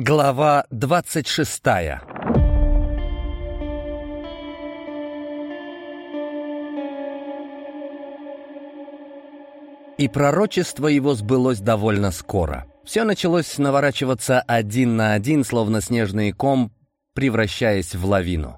Глава двадцать шестая И пророчество его сбылось довольно скоро. Все началось наворачиваться один на один, словно снежный ком, превращаясь в лавину.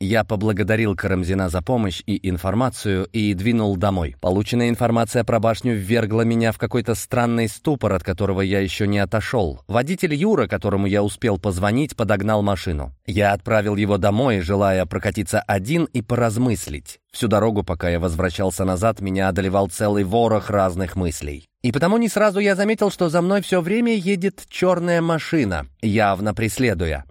Я поблагодарил Карамзина за помощь и информацию и двинул домой. Полученная информация про башню ввергла меня в какой-то странный ступор, от которого я еще не отошел. Водитель Юра, которому я успел позвонить, подогнал машину. Я отправил его домой, желая прокатиться один и поразмыслить. Всю дорогу, пока я возвращался назад, меня одолевал целый ворох разных мыслей. И потому не сразу я заметил, что за мной все время едет черная машина, явно преследуя.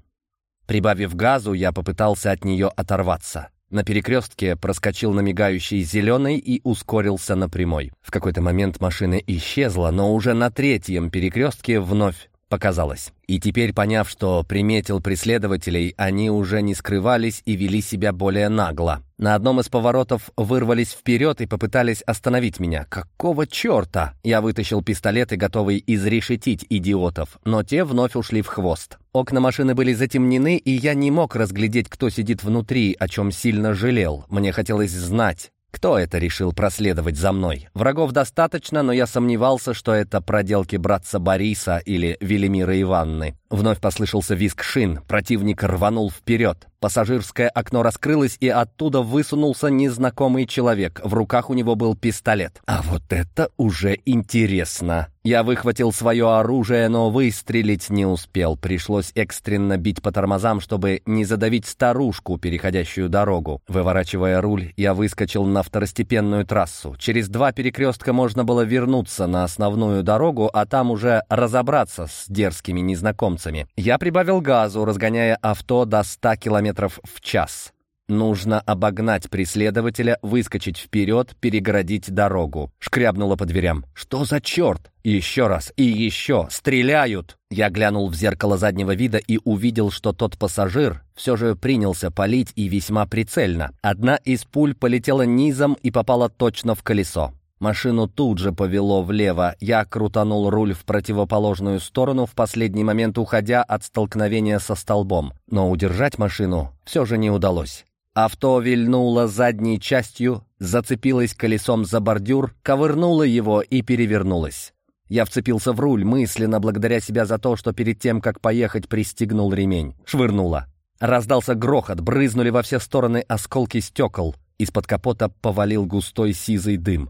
Прибавив газу, я попытался от нее оторваться. На перекрестке проскочил на мигающий зеленый и ускорился на прямой. В какой-то момент машина исчезла, но уже на третьем перекрестке вновь показалось. И теперь, поняв, что приметил преследователей, они уже не скрывались и вели себя более нагло. На одном из поворотов вырвались вперед и попытались остановить меня. Какого черта? Я вытащил пистолет и готовый изрешетить идиотов, но те вновь ушли в хвост. Окна машины были затемнены, и я не мог разглядеть, кто сидит внутри, о чем сильно жалел. Мне хотелось знать, кто это решил проследовать за мной? Врагов достаточно, но я сомневался, что это проделки братца Бориса или Велимира Ивановны. Вновь послышался визг шин. Противник рванул вперед. Пассажирское окно раскрылось, и оттуда высунулся незнакомый человек. В руках у него был пистолет. А вот это уже интересно. Я выхватил свое оружие, но выстрелить не успел. Пришлось экстренно бить по тормозам, чтобы не задавить старушку, переходящую дорогу. Выворачивая руль, я выскочил на второстепенную трассу. Через два перекрестка можно было вернуться на основную дорогу, а там уже разобраться с дерзкими незнакомцами незнакомцами. Я прибавил газу, разгоняя авто до 100 км в час. Нужно обогнать преследователя, выскочить вперед, перегородить дорогу. Шкрябнуло по дверям. «Что за черт?» Еще раз и еще. Стреляют! Я глянул в зеркало заднего вида и увидел, что тот пассажир все же принялся палить и весьма прицельно. Одна из пуль полетела низом и попала точно в колесо. Машину тут же повело влево. Я крутанул руль в противоположную сторону, в последний момент уходя от столкновения со столбом. Но удержать машину все же не удалось. Авто вильнуло задней частью, зацепилось колесом за бордюр, ковырнуло его и перевернулось. Я вцепился в руль, мысленно благодаря себя за то, что перед тем, как поехать, пристегнул ремень. Швырнуло. Раздался грохот, брызнули во все стороны осколки стекол. Из-под капота повалил густой сизый дым.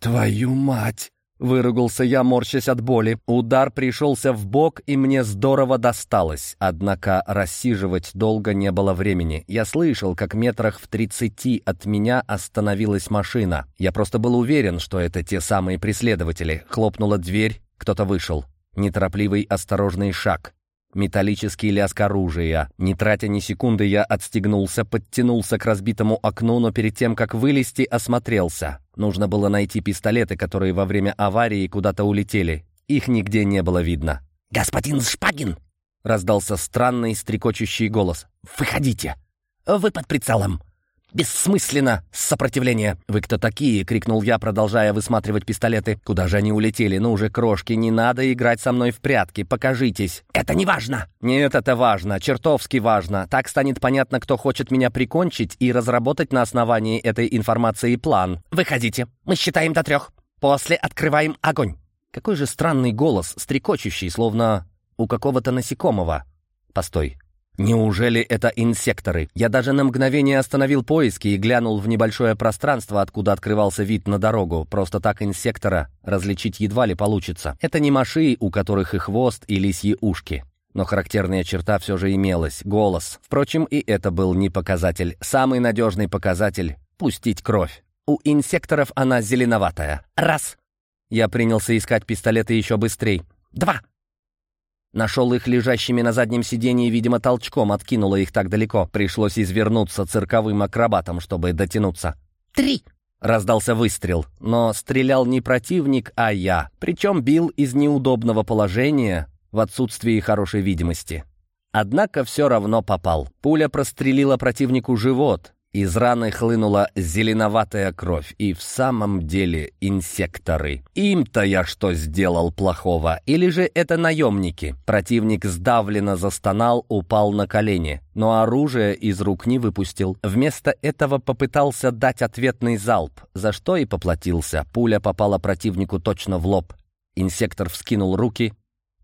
«Твою мать!» — выругался я, морщась от боли. Удар пришелся в бок, и мне здорово досталось. Однако рассиживать долго не было времени. Я слышал, как метрах в тридцати от меня остановилась машина. Я просто был уверен, что это те самые преследователи. Хлопнула дверь, кто-то вышел. Неторопливый осторожный шаг. Металлический лязг оружия. Не тратя ни секунды, я отстегнулся, подтянулся к разбитому окну, но перед тем, как вылезти, осмотрелся. Нужно было найти пистолеты, которые во время аварии куда-то улетели. Их нигде не было видно. «Господин Шпагин!» — раздался странный стрекочущий голос. «Выходите! Вы под прицелом!» Бессмысленно сопротивление. «Вы кто такие?» — крикнул я, продолжая высматривать пистолеты. «Куда же они улетели? Ну уже, крошки, не надо играть со мной в прятки. Покажитесь». «Это не важно!» «Нет, это важно. Чертовски важно. Так станет понятно, кто хочет меня прикончить и разработать на основании этой информации план». «Выходите. Мы считаем до трех. После открываем огонь». Какой же странный голос, стрекочущий, словно у какого-то насекомого. Постой, Неужели это инсекторы? Я даже на мгновение остановил поиски и глянул в небольшое пространство, откуда открывался вид на дорогу. Просто так инсектора различить едва ли получится. Это не маши, у которых и хвост, и лисьи ушки. Но характерная черта все же имелась — голос. Впрочем, и это был не показатель. Самый надежный показатель — пустить кровь. У инсекторов она зеленоватая. Раз. Я принялся искать пистолеты еще быстрее. Два. Нашел их лежащими на заднем сидении, видимо, толчком откинуло их так далеко. Пришлось извернуться цирковым акробатом, чтобы дотянуться. «Три!» Раздался выстрел, но стрелял не противник, а я. Причем бил из неудобного положения в отсутствии хорошей видимости. Однако все равно попал. Пуля прострелила противнику живот, Из раны хлынула зеленоватая кровь, и в самом деле инсекторы. Им-то я что сделал плохого? Или же это наемники? Противник сдавленно застонал, упал на колени, но оружие из рук не выпустил. Вместо этого попытался дать ответный залп, за что и поплатился. Пуля попала противнику точно в лоб. Инсектор вскинул руки,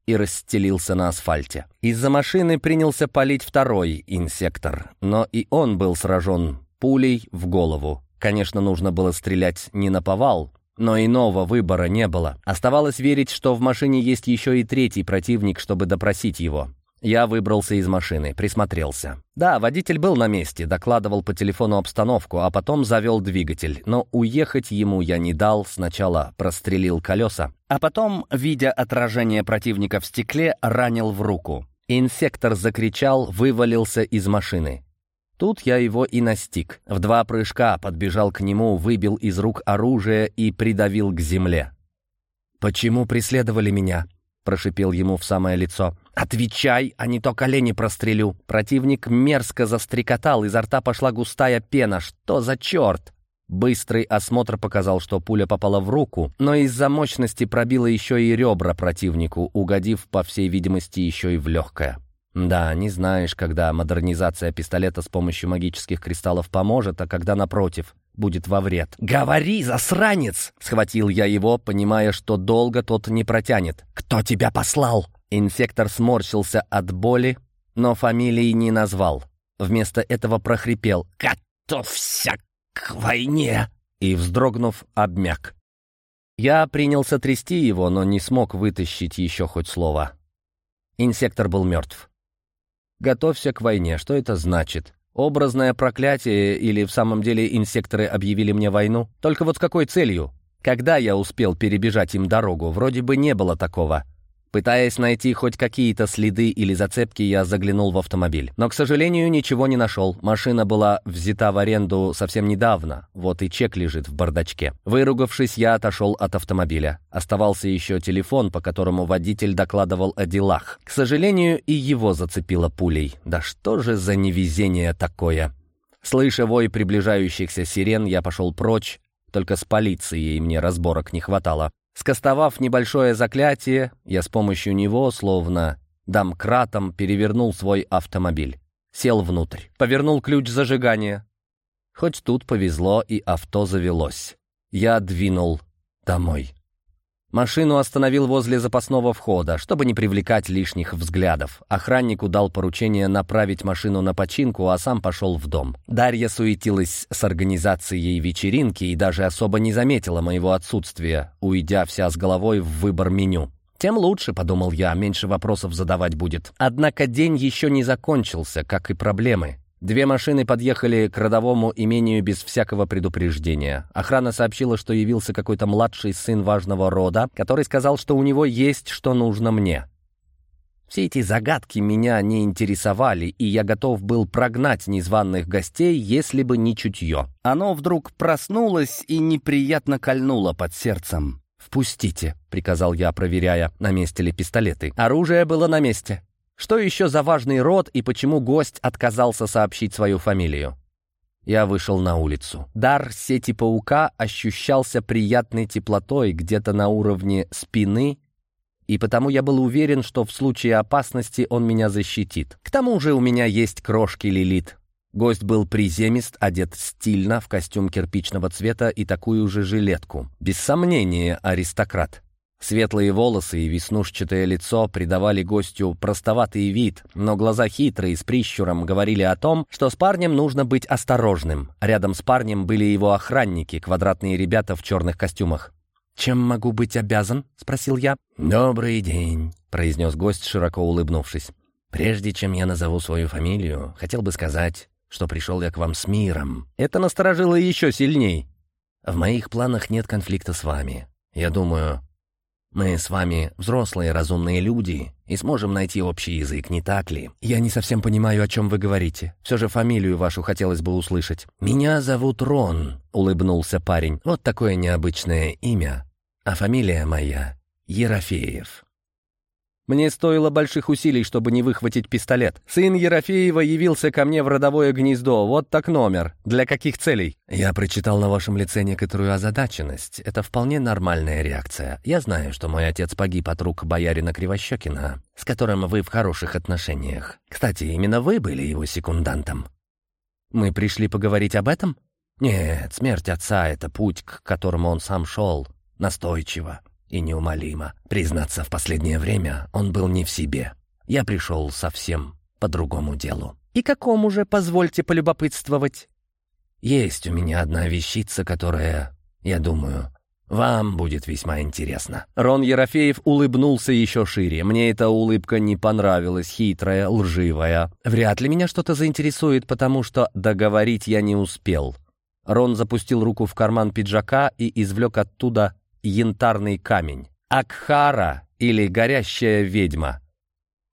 и расстелился на асфальте. Из-за машины принялся палить второй инсектор, но и он был сражен пулей в голову. Конечно, нужно было стрелять не на повал, но иного выбора не было. Оставалось верить, что в машине есть еще и третий противник, чтобы допросить его. Я выбрался из машины, присмотрелся. Да, водитель был на месте, докладывал по телефону обстановку, а потом завел двигатель. Но уехать ему я не дал, сначала прострелил колеса, а потом, видя отражение противника в стекле, ранил в руку. Инсектор закричал, вывалился из машины. Тут я его и настиг. В два прыжка подбежал к нему, выбил из рук оружие и придавил к земле. «Почему преследовали меня?» — прошипел ему в самое лицо. «Отвечай, а не то колени прострелю!» Противник мерзко застрекотал, изо рта пошла густая пена. «Что за черт?» Быстрый осмотр показал, что пуля попала в руку, но из-за мощности пробила еще и ребра противнику, угодив, по всей видимости, еще и в легкое. Да, не знаешь, когда модернизация пистолета с помощью магических кристаллов поможет, а когда, напротив, будет во вред. «Говори, засранец!» — схватил я его, понимая, что долго тот не протянет. «Кто тебя послал?» Инсектор сморщился от боли, но фамилии не назвал. Вместо этого прохрипел «Готовься к войне!» и, вздрогнув, обмяк. Я принялся трясти его, но не смог вытащить еще хоть слово. Инсектор был мертв. «Готовься к войне. Что это значит? Образное проклятие или в самом деле инсекторы объявили мне войну? Только вот с какой целью? Когда я успел перебежать им дорогу? Вроде бы не было такого. Пытаясь найти хоть какие-то следы или зацепки, я заглянул в автомобиль. Но, к сожалению, ничего не нашел. Машина была взята в аренду совсем недавно. Вот и чек лежит в бардачке. Выругавшись, я отошел от автомобиля. Оставался еще телефон, по которому водитель докладывал о делах. К сожалению, и его зацепило пулей. Да что же за невезение такое? Слыша вой приближающихся сирен, я пошел прочь. Только с полицией мне разборок не хватало. Скостовав небольшое заклятие, я с помощью него, словно домкратом, перевернул свой автомобиль. Сел внутрь, повернул ключ зажигания. Хоть тут повезло, и авто завелось. Я двинул домой. Машину остановил возле запасного входа, чтобы не привлекать лишних взглядов. Охраннику дал поручение направить машину на починку, а сам пошел в дом. Дарья суетилась с организацией вечеринки и даже особо не заметила моего отсутствия, уйдя вся с головой в выбор меню. «Тем лучше», — подумал я, — «меньше вопросов задавать будет». Однако день еще не закончился, как и проблемы. Две машины подъехали к родовому имению без всякого предупреждения. Охрана сообщила, что явился какой-то младший сын важного рода, который сказал, что у него есть что нужно мне. Все эти загадки меня не интересовали, и я готов был прогнать незваных гостей, если бы не чутье. Оно вдруг проснулось и неприятно кольнуло под сердцем. «Впустите», — приказал я, проверяя, на месте ли пистолеты. Оружие было на месте. Что еще за важный род и почему гость отказался сообщить свою фамилию? Я вышел на улицу. Дар сети паука ощущался приятной теплотой где-то на уровне спины, и потому я был уверен, что в случае опасности он меня защитит. К тому же у меня есть крошки Лилит. Гость был приземист, одет стильно, в костюм кирпичного цвета и такую же жилетку. Без сомнения, аристократ. Светлые волосы и веснушчатое лицо придавали гостю простоватый вид, но глаза хитрые, с прищуром, говорили о том, что с парнем нужно быть осторожным. Рядом с парнем были его охранники, квадратные ребята в черных костюмах. «Чем могу быть обязан?» — спросил я. «Добрый день», — произнес гость, широко улыбнувшись. «Прежде чем я назову свою фамилию, хотел бы сказать, что пришел я к вам с миром». Это насторожило еще сильней. «В моих планах нет конфликта с вами. Я думаю, мы с вами взрослые разумные люди и сможем найти общий язык, не так ли? Я не совсем понимаю, о чем вы говорите. Все же фамилию вашу хотелось бы услышать. Меня зовут Рон, улыбнулся парень. Вот такое необычное имя. А фамилия моя Ерофеев. Мне стоило больших усилий, чтобы не выхватить пистолет. Сын Ерофеева явился ко мне в родовое гнездо. Вот так номер. Для каких целей? Я прочитал на вашем лице некоторую озадаченность. Это вполне нормальная реакция. Я знаю, что мой отец погиб от рук боярина Кривощекина, с которым вы в хороших отношениях. Кстати, именно вы были его секундантом. Мы пришли поговорить об этом? Нет, смерть отца — это путь, к которому он сам шел. Настойчиво и неумолимо. Признаться, в последнее время он был не в себе. Я пришел совсем по другому делу. «И какому же, позвольте полюбопытствовать?» «Есть у меня одна вещица, которая, я думаю, вам будет весьма интересно». Рон Ерофеев улыбнулся еще шире. Мне эта улыбка не понравилась, хитрая, лживая. Вряд ли меня что-то заинтересует, потому что договорить я не успел. Рон запустил руку в карман пиджака и извлек оттуда янтарный камень. Акхара или горящая ведьма.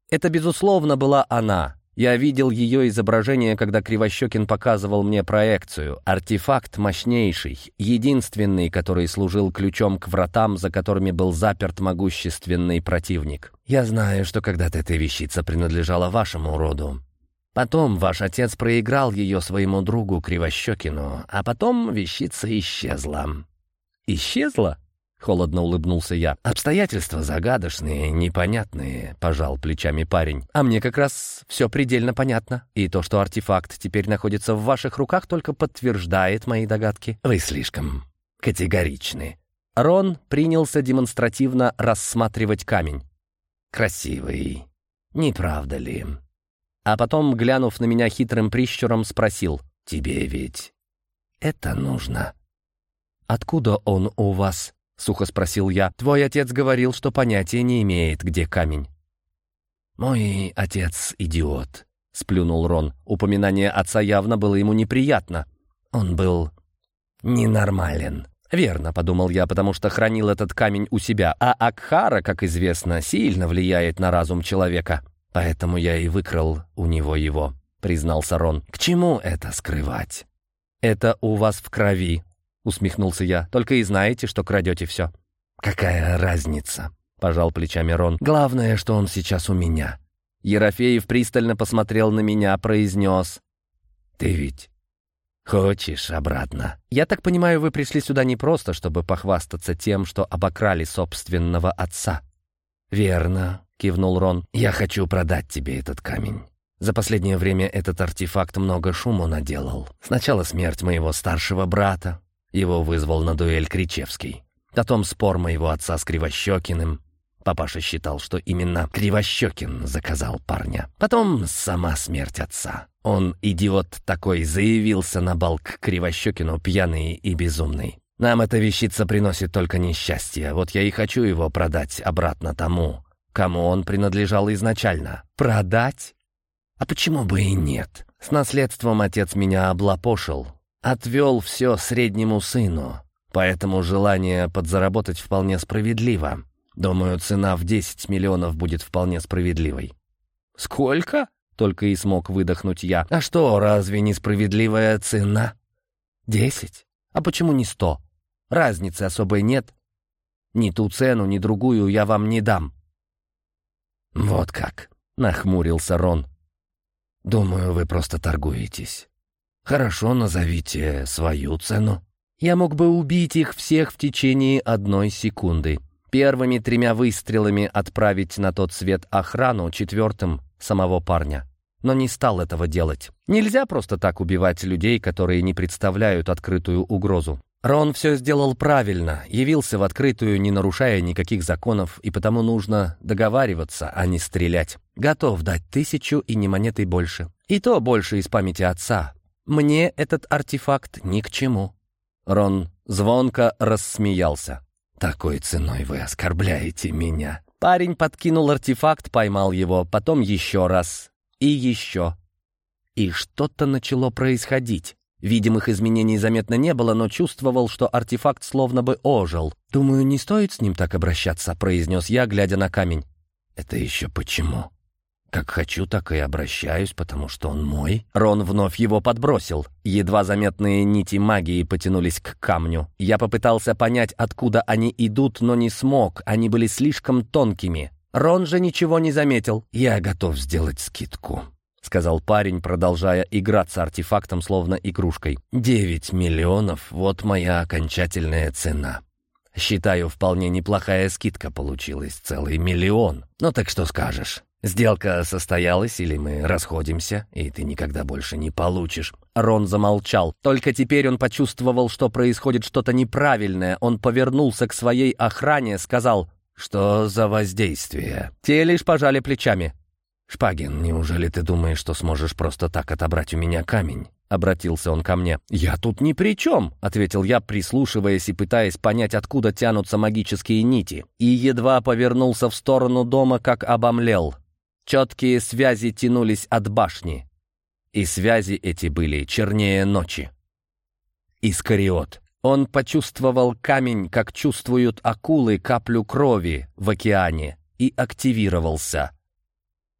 Это, безусловно, была она. Я видел ее изображение, когда Кривощекин показывал мне проекцию. Артефакт мощнейший, единственный, который служил ключом к вратам, за которыми был заперт могущественный противник. Я знаю, что когда-то эта вещица принадлежала вашему роду. Потом ваш отец проиграл ее своему другу Кривощекину, а потом вещица исчезла. Исчезла? — холодно улыбнулся я. «Обстоятельства загадочные, непонятные», — пожал плечами парень. «А мне как раз все предельно понятно. И то, что артефакт теперь находится в ваших руках, только подтверждает мои догадки. Вы слишком категоричны». Рон принялся демонстративно рассматривать камень. «Красивый, не правда ли?» А потом, глянув на меня хитрым прищуром, спросил, «Тебе ведь это нужно?» «Откуда он у вас?» — сухо спросил я. «Твой отец говорил, что понятия не имеет, где камень». «Мой отец — идиот», — сплюнул Рон. Упоминание отца явно было ему неприятно. Он был ненормален. «Верно», — подумал я, потому что хранил этот камень у себя, а Акхара, как известно, сильно влияет на разум человека. Поэтому я и выкрал у него его, — признался Рон. «К чему это скрывать?» «Это у вас в крови», усмехнулся я. «Только и знаете, что крадете все». «Какая разница?» — пожал плечами Рон. «Главное, что он сейчас у меня». Ерофеев пристально посмотрел на меня, произнес. «Ты ведь хочешь обратно?» «Я так понимаю, вы пришли сюда не просто, чтобы похвастаться тем, что обокрали собственного отца». «Верно», — кивнул Рон. «Я хочу продать тебе этот камень». За последнее время этот артефакт много шуму наделал. Сначала смерть моего старшего брата, его вызвал на дуэль Кричевский. Потом спор моего отца с Кривощекиным. Папаша считал, что именно Кривощекин заказал парня. Потом сама смерть отца. Он, идиот такой, заявился на бал к Кривощекину пьяный и безумный. Нам эта вещица приносит только несчастье. Вот я и хочу его продать обратно тому, кому он принадлежал изначально. Продать? А почему бы и нет? С наследством отец меня облапошил, отвел все среднему сыну, поэтому желание подзаработать вполне справедливо. Думаю, цена в 10 миллионов будет вполне справедливой». «Сколько?» — только и смог выдохнуть я. «А что, разве несправедливая цена?» «Десять? А почему не сто? Разницы особой нет. Ни ту цену, ни другую я вам не дам». «Вот как», — нахмурился Рон. «Думаю, вы просто торгуетесь. «Хорошо, назовите свою цену». Я мог бы убить их всех в течение одной секунды. Первыми тремя выстрелами отправить на тот свет охрану, четвертым — самого парня. Но не стал этого делать. Нельзя просто так убивать людей, которые не представляют открытую угрозу. Рон все сделал правильно, явился в открытую, не нарушая никаких законов, и потому нужно договариваться, а не стрелять. Готов дать тысячу и не монетой больше. И то больше из памяти отца, мне этот артефакт ни к чему». Рон звонко рассмеялся. «Такой ценой вы оскорбляете меня». Парень подкинул артефакт, поймал его, потом еще раз. И еще. И что-то начало происходить. Видимых изменений заметно не было, но чувствовал, что артефакт словно бы ожил. «Думаю, не стоит с ним так обращаться», — произнес я, глядя на камень. «Это еще почему?» Как хочу, так и обращаюсь, потому что он мой. Рон вновь его подбросил. Едва заметные нити магии потянулись к камню. Я попытался понять, откуда они идут, но не смог. Они были слишком тонкими. Рон же ничего не заметил. «Я готов сделать скидку», — сказал парень, продолжая играться артефактом, словно игрушкой. «Девять миллионов — вот моя окончательная цена. Считаю, вполне неплохая скидка получилась, целый миллион. Ну так что скажешь?» «Сделка состоялась, или мы расходимся, и ты никогда больше не получишь?» Рон замолчал. Только теперь он почувствовал, что происходит что-то неправильное. Он повернулся к своей охране, сказал «Что за воздействие?» Те лишь пожали плечами. «Шпагин, неужели ты думаешь, что сможешь просто так отобрать у меня камень?» — обратился он ко мне. «Я тут ни при чем», — ответил я, прислушиваясь и пытаясь понять, откуда тянутся магические нити. И едва повернулся в сторону дома, как обомлел. Четкие связи тянулись от башни. И связи эти были чернее ночи. Искариот. Он почувствовал камень, как чувствуют акулы каплю крови в океане, и активировался.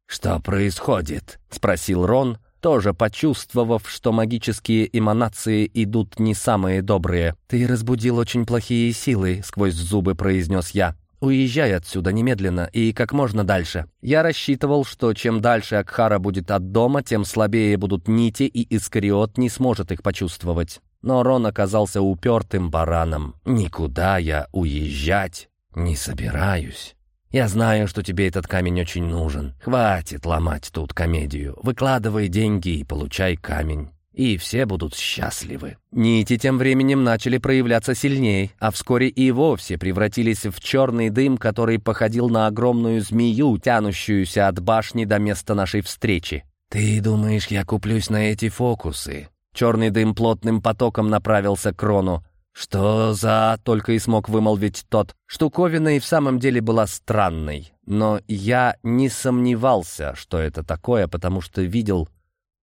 «Что происходит?» — спросил Рон, тоже почувствовав, что магические эманации идут не самые добрые. «Ты разбудил очень плохие силы», — сквозь зубы произнес я. «Уезжай отсюда немедленно и как можно дальше». Я рассчитывал, что чем дальше Акхара будет от дома, тем слабее будут нити, и Искариот не сможет их почувствовать. Но Рон оказался упертым бараном. «Никуда я уезжать не собираюсь». «Я знаю, что тебе этот камень очень нужен. Хватит ломать тут комедию. Выкладывай деньги и получай камень и все будут счастливы. Нити тем временем начали проявляться сильнее, а вскоре и вовсе превратились в черный дым, который походил на огромную змею, тянущуюся от башни до места нашей встречи. «Ты думаешь, я куплюсь на эти фокусы?» Черный дым плотным потоком направился к Рону. «Что за...» — только и смог вымолвить тот. Штуковина и в самом деле была странной. Но я не сомневался, что это такое, потому что видел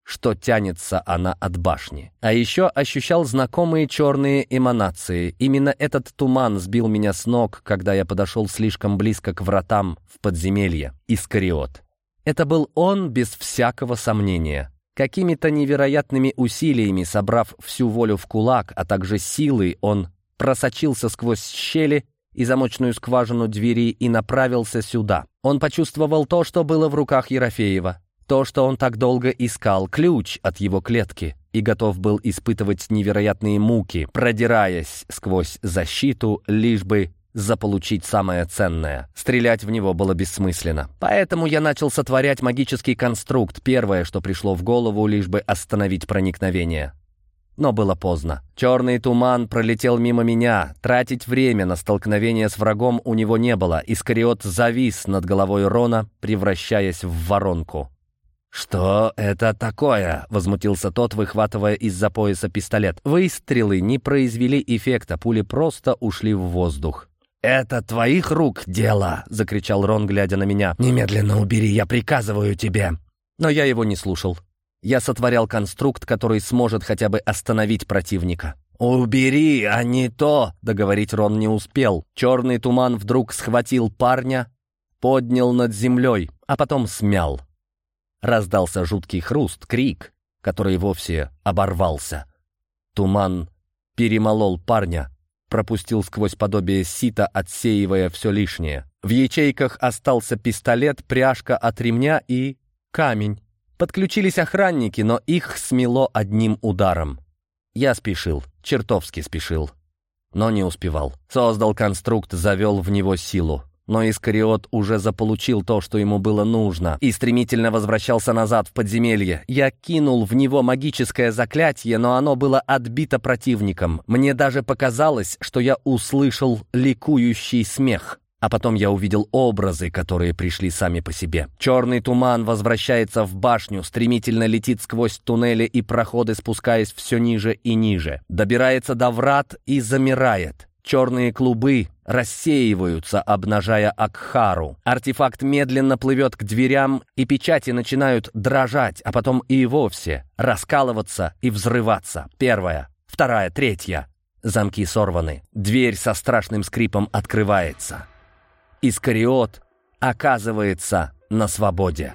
что тянется она от башни. А еще ощущал знакомые черные эманации. Именно этот туман сбил меня с ног, когда я подошел слишком близко к вратам в подземелье. Искариот. Это был он без всякого сомнения. Какими-то невероятными усилиями, собрав всю волю в кулак, а также силой, он просочился сквозь щели и замочную скважину двери и направился сюда. Он почувствовал то, что было в руках Ерофеева. То, что он так долго искал, ключ от его клетки, и готов был испытывать невероятные муки, продираясь сквозь защиту, лишь бы заполучить самое ценное. Стрелять в него было бессмысленно. Поэтому я начал сотворять магический конструкт, первое, что пришло в голову, лишь бы остановить проникновение. Но было поздно. Черный туман пролетел мимо меня. Тратить время на столкновение с врагом у него не было. Искариот завис над головой Рона, превращаясь в воронку. «Что это такое?» — возмутился тот, выхватывая из-за пояса пистолет. Выстрелы не произвели эффекта, пули просто ушли в воздух. «Это твоих рук дело!» — закричал Рон, глядя на меня. «Немедленно убери, я приказываю тебе!» Но я его не слушал. Я сотворял конструкт, который сможет хотя бы остановить противника. «Убери, а не то!» — договорить Рон не успел. Черный туман вдруг схватил парня, поднял над землей, а потом смял. Раздался жуткий хруст, крик, который вовсе оборвался. Туман перемолол парня, пропустил сквозь подобие сита, отсеивая все лишнее. В ячейках остался пистолет, пряжка от ремня и камень. Подключились охранники, но их смело одним ударом. Я спешил, чертовски спешил, но не успевал. Создал конструкт, завел в него силу. Но Искариот уже заполучил то, что ему было нужно, и стремительно возвращался назад в подземелье. Я кинул в него магическое заклятие, но оно было отбито противником. Мне даже показалось, что я услышал ликующий смех. А потом я увидел образы, которые пришли сами по себе. Черный туман возвращается в башню, стремительно летит сквозь туннели и проходы, спускаясь все ниже и ниже. Добирается до врат и замирает. Черные клубы рассеиваются, обнажая Акхару. Артефакт медленно плывет к дверям, и печати начинают дрожать, а потом и вовсе раскалываться и взрываться. Первая, вторая, третья. Замки сорваны. Дверь со страшным скрипом открывается. Искариот оказывается на свободе.